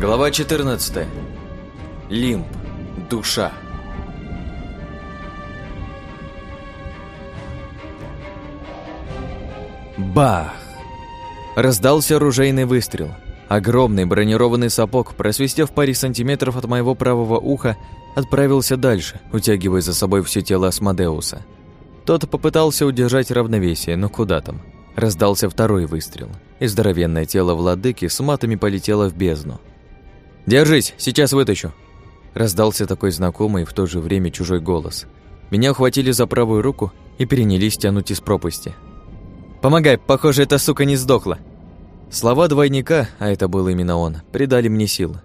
Глава 14. Лимб. Душа. Бах! Раздался оружейный выстрел. Огромный бронированный сапог, просвистев паре сантиметров от моего правого уха, отправился дальше, утягивая за собой все тело Асмодеуса. Тот попытался удержать равновесие, но куда там? Раздался второй выстрел, и здоровенное тело владыки с матами полетело в бездну. «Держись, сейчас вытащу!» Раздался такой знакомый в то же время чужой голос. Меня ухватили за правую руку и перенялись тянуть из пропасти. «Помогай, похоже, эта сука не сдохла!» Слова двойника, а это был именно он, придали мне сил.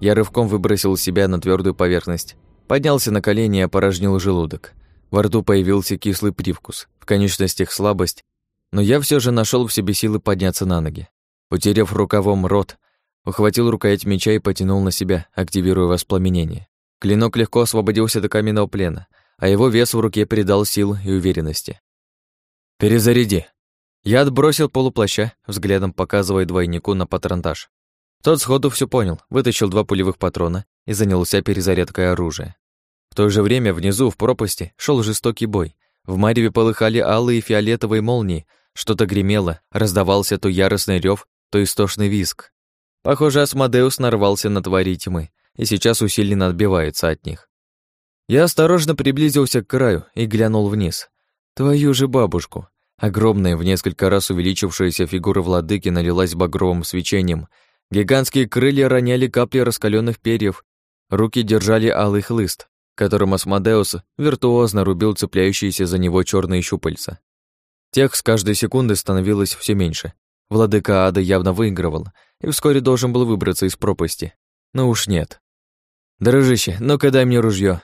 Я рывком выбросил себя на твердую поверхность, поднялся на колени и опорожнил желудок. Во рту появился кислый привкус, в конечностях слабость, но я все же нашел в себе силы подняться на ноги. Утерев рукавом рот, Ухватил рукоять меча и потянул на себя, активируя воспламенение. Клинок легко освободился до каменного плена, а его вес в руке придал сил и уверенности. «Перезаряди!» Я отбросил полуплаща, взглядом показывая двойнику на патронтаж. Тот сходу все понял, вытащил два пулевых патрона и занялся перезарядкой оружия. В то же время внизу, в пропасти, шел жестокий бой. В мареве полыхали алые и фиолетовые молнии, что-то гремело, раздавался то яростный рев, то истошный визг. Похоже, Асмодеус нарвался на твари тьмы и сейчас усиленно отбивается от них. Я осторожно приблизился к краю и глянул вниз. Твою же бабушку. Огромная, в несколько раз увеличившаяся фигура владыки налилась багровым свечением. Гигантские крылья роняли капли раскаленных перьев, руки держали алый хлыст, которым Асмодеус виртуозно рубил цепляющиеся за него черные щупальца. Тех с каждой секунды становилось все меньше. Владыка ада явно выигрывал, и вскоре должен был выбраться из пропасти. Но уж нет. «Дружище, ну-ка дай мне ружье.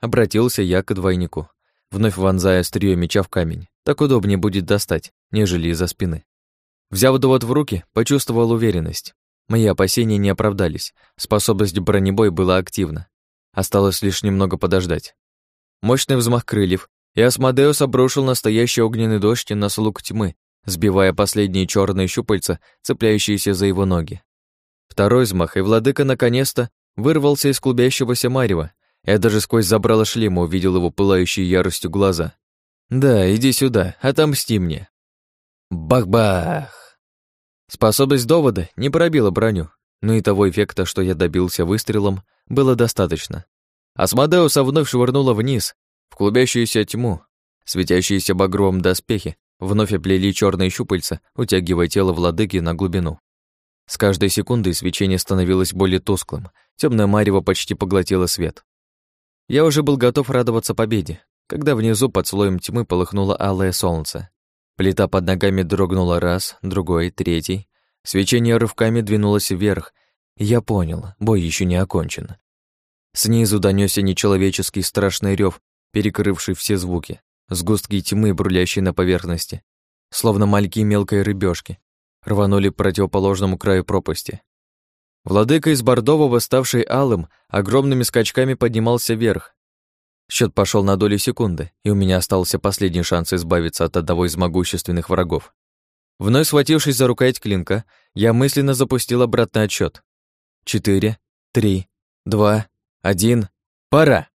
Обратился я к двойнику, вновь вонзая острие меча в камень. Так удобнее будет достать, нежели из-за спины. Взяв довод в руки, почувствовал уверенность. Мои опасения не оправдались, способность бронебой была активна. Осталось лишь немного подождать. Мощный взмах крыльев, и Асмодеус обрушил настоящий огненный дождь на слуг тьмы, сбивая последние черные щупальца, цепляющиеся за его ноги. Второй взмах, и владыка наконец-то вырвался из клубящегося марева. Я даже сквозь забрало шлема увидел его пылающие яростью глаза. «Да, иди сюда, отомсти мне». Бах-бах! Способность довода не пробила броню, но и того эффекта, что я добился выстрелом, было достаточно. Асмодеуса вновь швырнуло вниз, в клубящуюся тьму. Светящиеся багровым доспехи Вновь оплели черные щупальца, утягивая тело владыки на глубину. С каждой секундой свечение становилось более тусклым, темное марево почти поглотило свет. Я уже был готов радоваться победе, когда внизу под слоем тьмы полыхнуло алое солнце. Плита под ногами дрогнула раз, другой, третий. Свечение рывками двинулось вверх, и я понял, бой еще не окончен. Снизу донесся нечеловеческий страшный рев, перекрывший все звуки сгустки тьмы, брулящие на поверхности, словно мальки мелкой рыбешки, рванули к противоположному краю пропасти. Владыка из Бордового, ставший алым, огромными скачками поднимался вверх. Счет пошел на долю секунды, и у меня остался последний шанс избавиться от одного из могущественных врагов. Вновь схватившись за рукоять клинка, я мысленно запустил обратный отсчет. Четыре, три, два, один. Пора!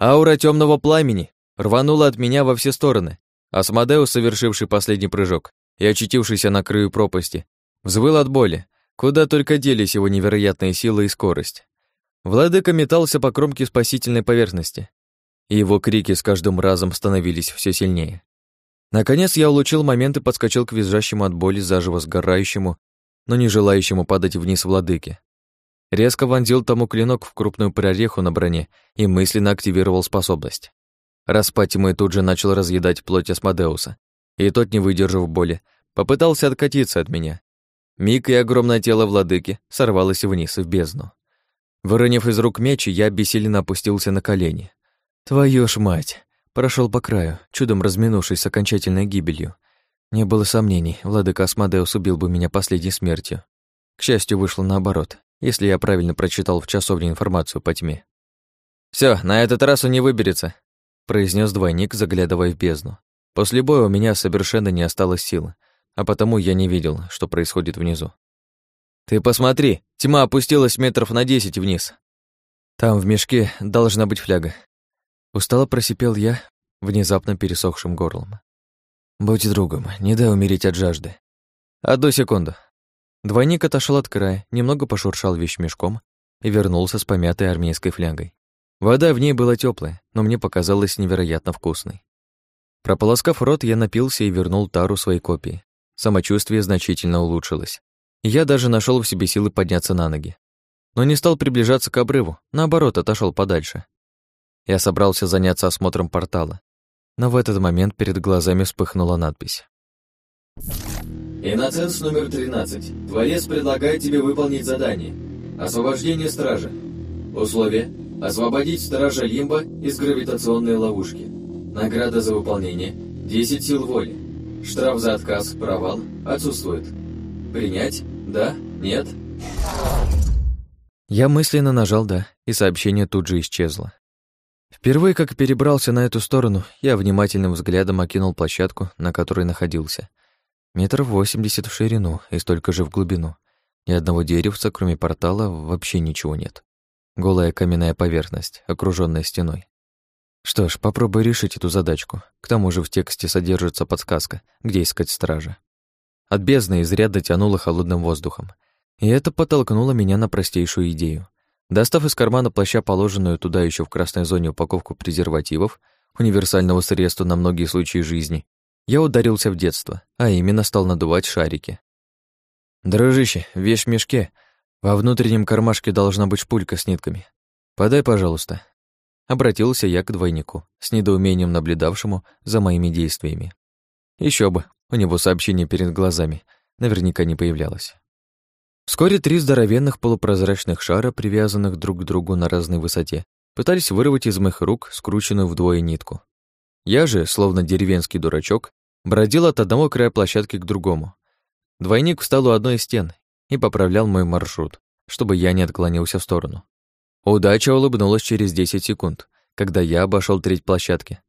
Аура темного пламени, рвануло от меня во все стороны. Асмодеус, совершивший последний прыжок и очутившийся на краю пропасти, взвыл от боли, куда только делись его невероятные силы и скорость. Владыка метался по кромке спасительной поверхности, и его крики с каждым разом становились все сильнее. Наконец я улучил момент и подскочил к визжащему от боли заживо сгорающему, но не желающему падать вниз владыке. Резко вонзил тому клинок в крупную прореху на броне и мысленно активировал способность. Распад тьмы тут же начал разъедать плоть Асмодеуса, и тот, не выдержав боли, попытался откатиться от меня. Миг и огромное тело владыки сорвалось вниз, в бездну. Выронив из рук меч, я бессильно опустился на колени. Твою ж мать! Прошел по краю, чудом разминувшись с окончательной гибелью. Не было сомнений, владыка Асмодеус убил бы меня последней смертью. К счастью, вышло наоборот, если я правильно прочитал в часовне информацию по тьме. Все, на этот раз он не выберется произнес двойник, заглядывая в бездну. После боя у меня совершенно не осталось сил, а потому я не видел, что происходит внизу. «Ты посмотри, тьма опустилась метров на десять вниз. Там в мешке должна быть фляга». Устало просипел я внезапно пересохшим горлом. «Будь другом, не дай умереть от жажды». «Одну секунду». Двойник отошел от края, немного пошуршал вещмешком и вернулся с помятой армейской флягой. Вода в ней была теплая, но мне показалась невероятно вкусной. Прополоскав рот, я напился и вернул тару своей копии. Самочувствие значительно улучшилось. Я даже нашел в себе силы подняться на ноги. Но не стал приближаться к обрыву, наоборот, отошел подальше. Я собрался заняться осмотром портала. Но в этот момент перед глазами вспыхнула надпись. Иноценс номер 13. Творец предлагает тебе выполнить задание. Освобождение стража. Условие. Освободить стража Лимба из гравитационной ловушки. Награда за выполнение. 10 сил воли. Штраф за отказ, провал, отсутствует. Принять? Да? Нет? Я мысленно нажал «да», и сообщение тут же исчезло. Впервые, как перебрался на эту сторону, я внимательным взглядом окинул площадку, на которой находился. Метров восемьдесят в ширину и столько же в глубину. Ни одного деревца, кроме портала, вообще ничего нет. Голая каменная поверхность, окружённая стеной. Что ж, попробуй решить эту задачку. К тому же в тексте содержится подсказка, где искать стража. От бездны изрядно тянуло холодным воздухом. И это подтолкнуло меня на простейшую идею. Достав из кармана плаща положенную туда еще в красной зоне упаковку презервативов, универсального средства на многие случаи жизни, я ударился в детство, а именно стал надувать шарики. «Дружище, вещь в мешке. Во внутреннем кармашке должна быть шпулька с нитками. Подай, пожалуйста». Обратился я к двойнику, с недоумением наблюдавшему за моими действиями. Еще бы, у него сообщение перед глазами наверняка не появлялось. Вскоре три здоровенных полупрозрачных шара, привязанных друг к другу на разной высоте, пытались вырвать из моих рук скрученную вдвое нитку. Я же, словно деревенский дурачок, бродил от одного края площадки к другому. Двойник встал у одной из стен и поправлял мой маршрут, чтобы я не отклонился в сторону. Удача улыбнулась через 10 секунд, когда я обошел треть площадки.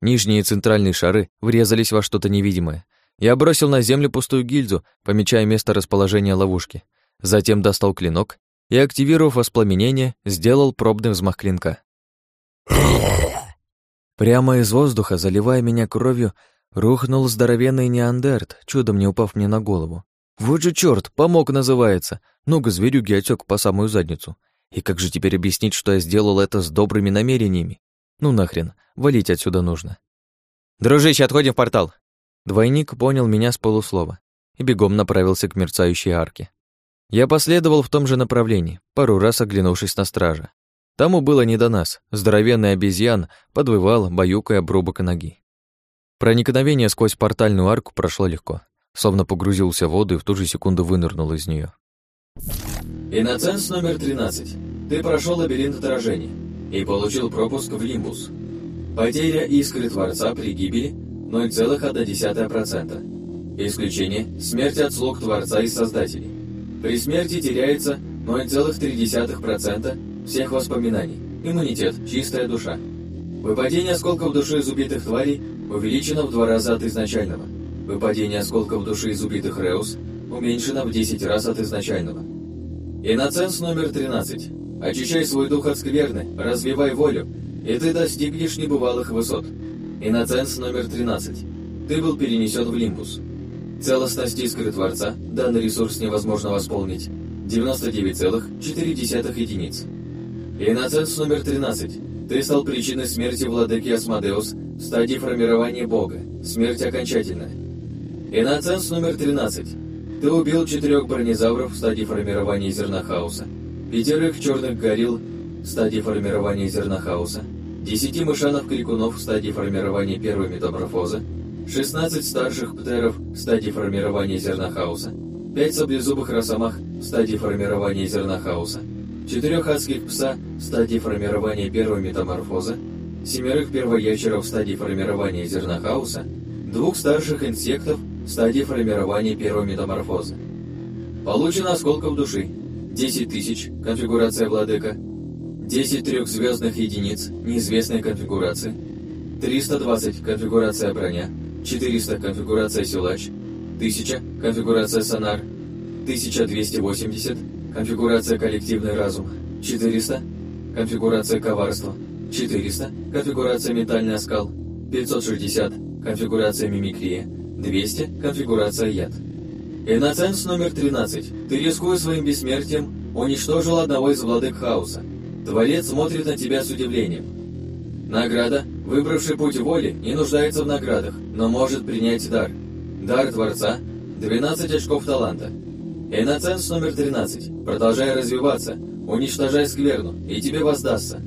Нижние и центральные шары врезались во что-то невидимое. Я бросил на землю пустую гильзу, помечая место расположения ловушки. Затем достал клинок и, активировав воспламенение, сделал пробный взмах клинка. Прямо из воздуха, заливая меня кровью, рухнул здоровенный неандерт, чудом не упав мне на голову. Вот же черт, помог называется. Ну-ка, зверюги отек по самую задницу. И как же теперь объяснить, что я сделал это с добрыми намерениями? Ну нахрен, валить отсюда нужно. Дружище, отходим в портал. Двойник понял меня с полуслова и бегом направился к мерцающей арке. Я последовал в том же направлении, пару раз оглянувшись на стража. Тому было не до нас. Здоровенный обезьян подвывал, баюкая обрубок ноги. Проникновение сквозь портальную арку прошло легко, словно погрузился в воду и в ту же секунду вынырнул из нее. Иноценс номер 13. Ты прошел лабиринт отражения и получил пропуск в Лимбус. Потеря искры Творца при гибели 0,1%. Исключение – смерть от слуг Творца и Создателей. При смерти теряется 0,3% всех воспоминаний. Иммунитет – чистая душа. Выпадение осколков души из убитых тварей увеличено в два раза от изначального. Выпадение осколков души из убитых Реус уменьшено в 10 раз от изначального. Иноценс номер 13. Очищай свой дух от скверны, развивай волю, и ты достигнешь небывалых высот. Иноценс номер 13. Ты был перенесен в Лимбус. Целостность искры Творца, данный ресурс невозможно восполнить. 99,4 единиц. Иноценс номер 13. Ты стал причиной смерти владыки Асмодеус в стадии формирования Бога. Смерть окончательная. Иноценс номер 13. Ты убил четырех бронезавров в стадии формирования зерна хаоса, пятерых черных горилл в стадии формирования зерна хаоса, десяти мышанов-крикунов в стадии формирования первой метаморфозы, 16 старших птеров в стадии формирования зерна хаоса, пять саблезубых росомах в стадии формирования зерна хаоса, четырех адских пса в стадии формирования первой метаморфозы, семерых первоячеров в стадии формирования зерна хаоса, двух старших инсектов стадии формирования первой метаморфозы. Получено осколков души. 10 тысяч, конфигурация владыка. 10 трехзвездных единиц, неизвестной конфигурации. 320, конфигурация броня. 400, конфигурация силач. 1000, конфигурация сонар. 1280. Конфигурация коллективный разум. 400. Конфигурация коварства. 400. Конфигурация метальный оскал. 560. Конфигурация мимикрия. 200. Конфигурация яд. Иноценс номер 13. Ты, рискуя своим бессмертием, уничтожил одного из владык хаоса. Творец смотрит на тебя с удивлением. Награда. Выбравший путь воли не нуждается в наградах, но может принять дар. Дар Творца. 12 очков таланта. Иноценс номер 13. Продолжай развиваться, уничтожай скверну, и тебе воздастся.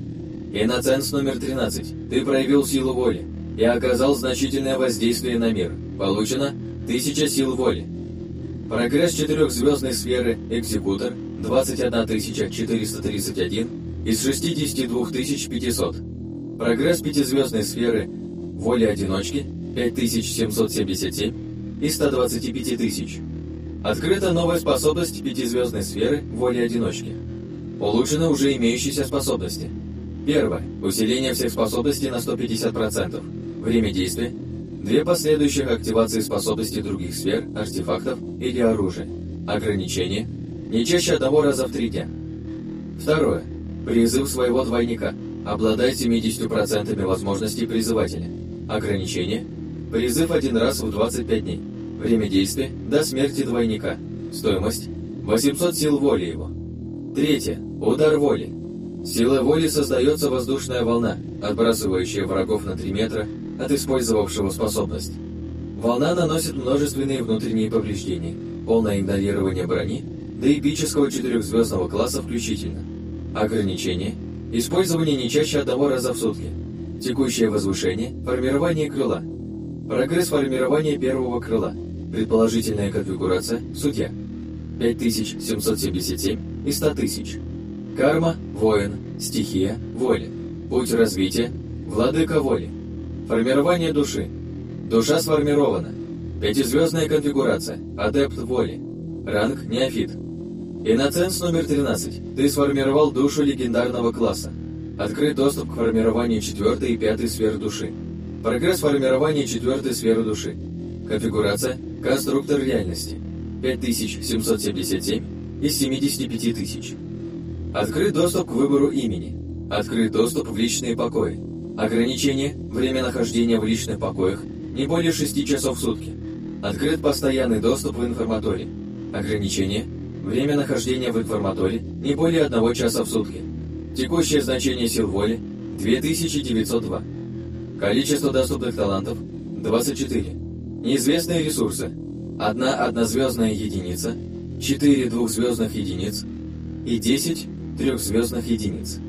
Иноценс номер 13. Ты проявил силу воли и оказал значительное воздействие на мир. Получено 1000 сил воли. Прогресс четырехзвездной сферы «Экзекутор» 21431 из 62500. Прогресс пятизвездной сферы «Воля одиночки» 5777 из 125 тысяч. Открыта новая способность пятизвездной сферы «Воля одиночки». Улучшены уже имеющиеся способности. Первое. Усиление всех способностей на 150%. Время действия. Две последующих активации способностей других сфер, артефактов или оружия. Ограничение. Не чаще одного раза в три дня. Второе. Призыв своего двойника. Обладает 70% возможностей призывателя. Ограничение. Призыв один раз в 25 дней. Время действия – до смерти двойника. Стоимость – 800 сил воли его. Третье. Удар воли. Силой воли создается воздушная волна, отбрасывающая врагов на 3 метра от использовавшего способность. Волна наносит множественные внутренние повреждения, полное игнорирование брони, до эпического четырехзвездного класса включительно. Ограничение. Использование не чаще одного раза в сутки. Текущее возвышение. Формирование крыла. Прогресс формирования первого крыла. Предположительная конфигурация. Судья. 5777 и 100 тысяч. Карма – воин, стихия – воля. Путь развития – владыка воли. Формирование души. Душа сформирована. Пятизвездная конфигурация. Адепт воли. Ранг – неофит. Иноценс номер 13. Ты сформировал душу легендарного класса. Открыт доступ к формированию четвертой и пятой сфер души. Прогресс формирования четвертой сферы души. Конфигурация – конструктор реальности. 5777 из 75 тысяч. Открыт доступ к выбору имени. Открыт доступ в личные покои. Ограничение – время нахождения в личных покоях не более 6 часов в сутки. Открыт постоянный доступ в информаторе. Ограничение – время нахождения в информаторе не более 1 часа в сутки. Текущее значение сил воли – 2902. Количество доступных талантов – 24. Неизвестные ресурсы – одна однозвездная единица, 4 двухзвездных единиц и 10 трехзвездных единиц.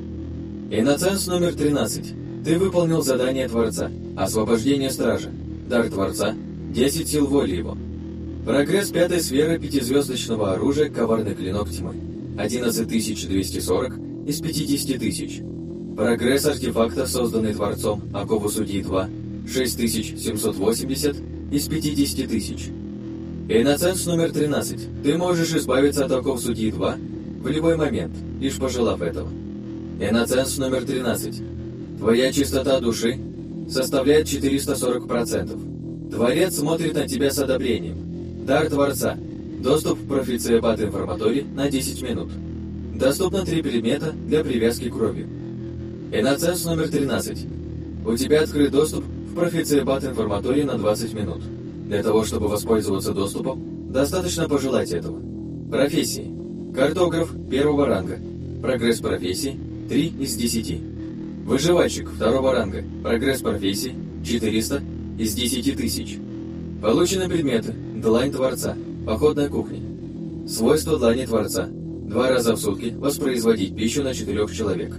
Иноценс номер 13. Ты выполнил задание Творца. Освобождение Стража. Дар Творца. 10 сил воли его. Прогресс пятой сферы пятизвездочного оружия «Коварный клинок тьмы». 11240 из 50 тысяч. Прогресс артефакта, созданный Творцом, Окову Судьи 2. 6780 из 50 тысяч. Иноценс номер 13. Ты можешь избавиться от оков судьи 2 в любой момент, лишь пожелав этого. Иноценс номер 13. Твоя чистота души составляет 440%. Творец смотрит на тебя с одобрением. Дар Творца. Доступ в профициебат информаторий на 10 минут. Доступно три предмета для привязки кровью. Иноценс номер 13. У тебя открыт доступ в профициебат информаторий на 20 минут. Для того, чтобы воспользоваться доступом, достаточно пожелать этого. Профессии. Картограф первого ранга. Прогресс профессии 3 из 10. Выживальщик второго ранга. Прогресс профессии 400 из 10 тысяч. Получены предметы. Длань Творца. Походная кухня. Свойства Длани Творца. Два раза в сутки воспроизводить пищу на четырех человек.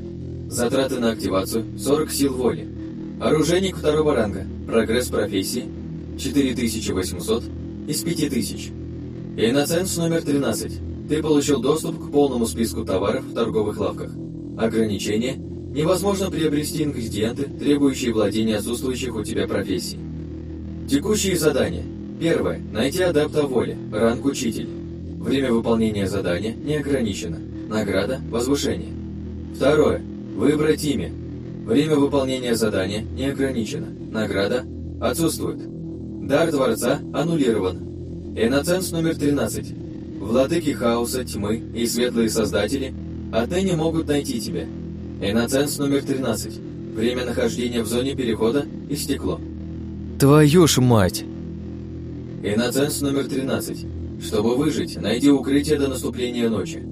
Затраты на активацию 40 сил воли. Оружейник второго ранга. Прогресс профессии 4800 из 5000. Иноценс номер 13. Ты получил доступ к полному списку товаров в торговых лавках. Ограничение. Невозможно приобрести ингредиенты, требующие владения отсутствующих у тебя профессий. Текущие задания. Первое. Найти адапта воли. Ранг учитель. Время выполнения задания не ограничено. Награда – возвышение. Второе. Выбрать имя. Время выполнения задания не ограничено. Награда – отсутствует. Дар Творца аннулирован. Иноценс номер 13. Владыки хаоса, тьмы и светлые создатели отныне могут найти тебя. Иноценс номер 13. Время нахождения в зоне перехода истекло. Твою ж мать! Иноценс номер 13. Чтобы выжить, найди укрытие до наступления ночи.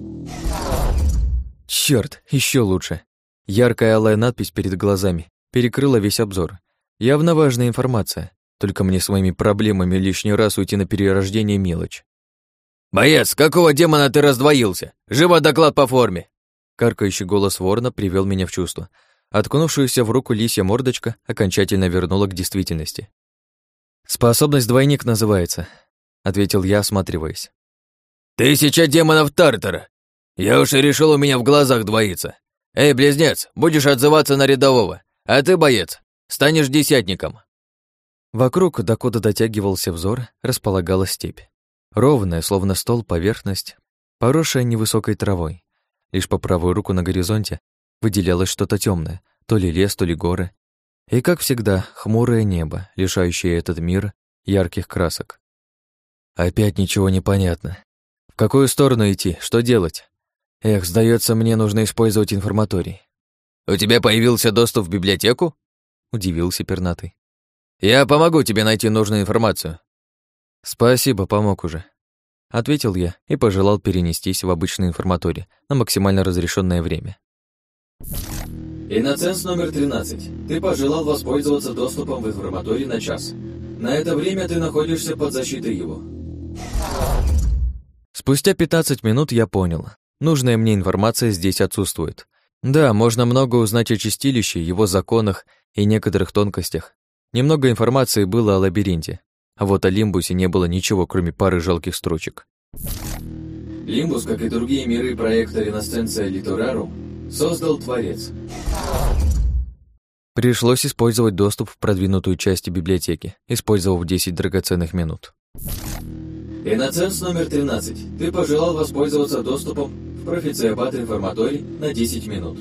Черт, еще лучше. Яркая алая надпись перед глазами перекрыла весь обзор. Явно важная информация. Только мне своими проблемами лишний раз уйти на перерождение мелочь. «Боец, какого демона ты раздвоился? Живо доклад по форме!» Каркающий голос ворона привел меня в чувство. Откнувшуюся в руку лисья мордочка окончательно вернула к действительности. «Способность двойник называется», — ответил я, осматриваясь. «Тысяча демонов Тартара! Я уж и решил, у меня в глазах двоится. Эй, близнец, будешь отзываться на рядового, а ты, боец, станешь десятником». Вокруг, докуда дотягивался взор, располагалась степь. Ровная, словно стол, поверхность, поросшая невысокой травой. Лишь по правую руку на горизонте выделялось что-то темное, то ли лес, то ли горы. И, как всегда, хмурое небо, лишающее этот мир ярких красок. Опять ничего не понятно. В какую сторону идти? Что делать? Эх, сдается мне, нужно использовать информаторий. «У тебя появился доступ в библиотеку?» — удивился пернатый. «Я помогу тебе найти нужную информацию». «Спасибо, помог уже», — ответил я и пожелал перенестись в обычный информаторий на максимально разрешенное время. Иноценс номер 13. Ты пожелал воспользоваться доступом в информаторий на час. На это время ты находишься под защитой его. Спустя 15 минут я понял. Нужная мне информация здесь отсутствует. Да, можно много узнать о чистилище, его законах и некоторых тонкостях. Немного информации было о лабиринте, а вот о Лимбусе не было ничего, кроме пары жалких строчек. Лимбус, как и другие миры проекта Ренессенция Литерарум, создал Творец. Пришлось использовать доступ в продвинутую часть библиотеки, использовав 10 драгоценных минут. Иноценс номер 13. Ты пожелал воспользоваться доступом в профициабат информаторий на 10 минут.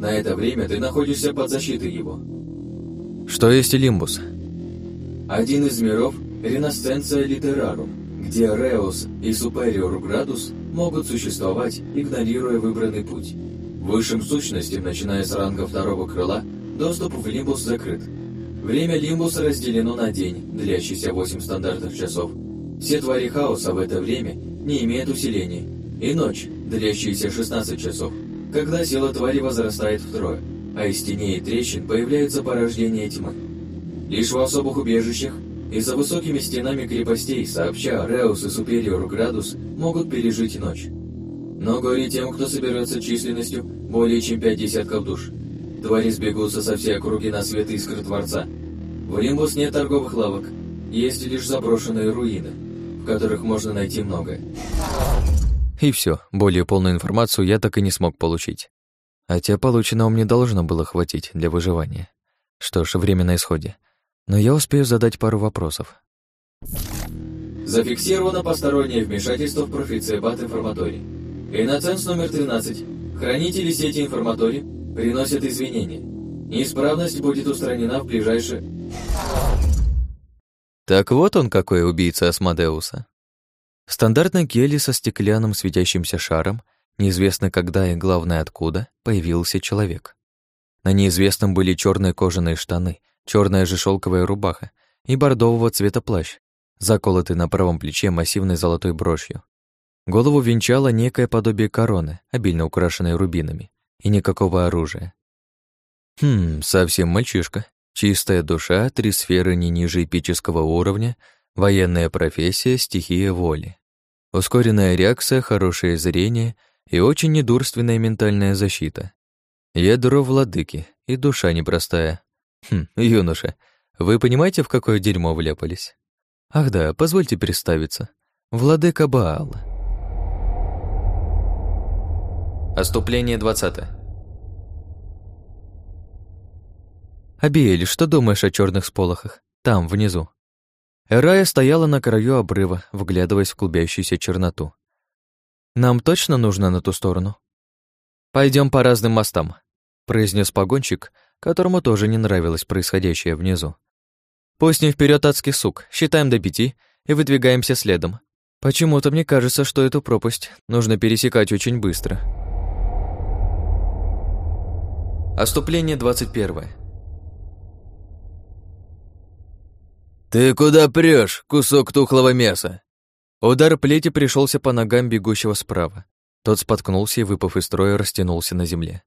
На это время ты находишься под защитой его. Что есть Лимбус? Один из миров – Ренессенция Литерарум, где Реус и Супериор Градус могут существовать, игнорируя выбранный путь. Высшим сущностям, начиная с ранга второго крыла, доступ в Лимбус закрыт. Время Лимбуса разделено на день, длящийся 8 стандартных часов, все твари хаоса в это время не имеют усиления. И ночь, длящаяся 16 часов, когда сила твари возрастает втрое, а из теней и трещин появляются порождения тьмы. Лишь в особых убежищах и за высокими стенами крепостей, сообща Реус и Супериор Градус, могут пережить ночь. Но горе тем, кто соберется численностью более чем пять десятков душ. Твари сбегутся со всей округи на свет искр Творца. В Лимбус нет торговых лавок, есть лишь заброшенные руины в которых можно найти многое. И все, более полную информацию я так и не смог получить. Хотя полученного мне должно было хватить для выживания. Что ж, время на исходе. Но я успею задать пару вопросов. Зафиксировано постороннее вмешательство в профицебат информаторий. Иноценс номер 13. Хранители сети информаторий приносят извинения. Неисправность будет устранена в ближайшее... Так вот он какой убийца Асмодеуса. В стандартной со стеклянным светящимся шаром, неизвестно когда и, главное, откуда, появился человек. На неизвестном были черные кожаные штаны, черная же шелковая рубаха и бордового цвета плащ, заколотый на правом плече массивной золотой брошью. Голову венчало некое подобие короны, обильно украшенной рубинами, и никакого оружия. Хм, совсем мальчишка. Чистая душа, три сферы не ниже эпического уровня, военная профессия, стихия воли. Ускоренная реакция, хорошее зрение и очень недурственная ментальная защита. Ядро владыки и душа непростая. Хм, юноша, вы понимаете, в какое дерьмо вляпались? Ах да, позвольте представиться. Владыка Баал. Оступление 20. «Абиэль, что думаешь о черных сполохах? Там, внизу». Эрая стояла на краю обрыва, вглядываясь в клубящуюся черноту. «Нам точно нужно на ту сторону?» Пойдем по разным мостам», — произнес погонщик, которому тоже не нравилось происходящее внизу. «Пусть не вперед адский сук, считаем до пяти и выдвигаемся следом. Почему-то мне кажется, что эту пропасть нужно пересекать очень быстро. Оступление 21. «Ты куда прешь, кусок тухлого мяса?» Удар плети пришелся по ногам бегущего справа. Тот споткнулся и, выпав из строя, растянулся на земле.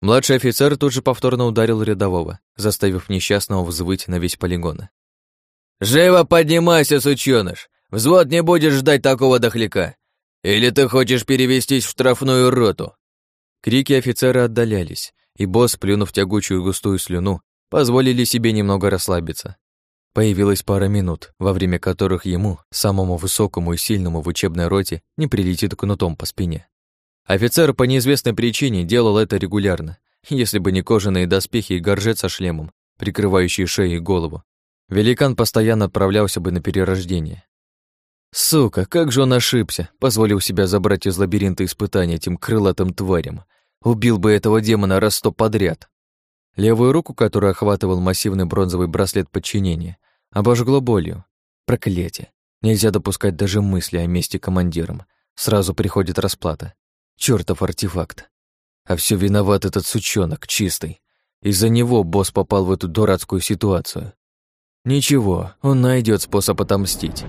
Младший офицер тут же повторно ударил рядового, заставив несчастного взвыть на весь полигон. «Живо поднимайся, сучёныш! Взвод не будет ждать такого дохляка! Или ты хочешь перевестись в штрафную роту?» Крики офицера отдалялись, и босс, плюнув тягучую густую слюну, позволили себе немного расслабиться. Появилась пара минут, во время которых ему, самому высокому и сильному в учебной роте, не прилетит кнутом по спине. Офицер по неизвестной причине делал это регулярно. Если бы не кожаные доспехи и горжет со шлемом, прикрывающие шею и голову, великан постоянно отправлялся бы на перерождение. Сука, как же он ошибся, позволил себя забрать из лабиринта испытания этим крылатым тварям. Убил бы этого демона раз сто подряд. Левую руку, которую охватывал массивный бронзовый браслет подчинения, обожгло болью. Проклятие. Нельзя допускать даже мысли о мести командирам. Сразу приходит расплата. Чёртов артефакт. А все виноват этот сучонок, чистый. Из-за него босс попал в эту дурацкую ситуацию. Ничего, он найдет способ отомстить.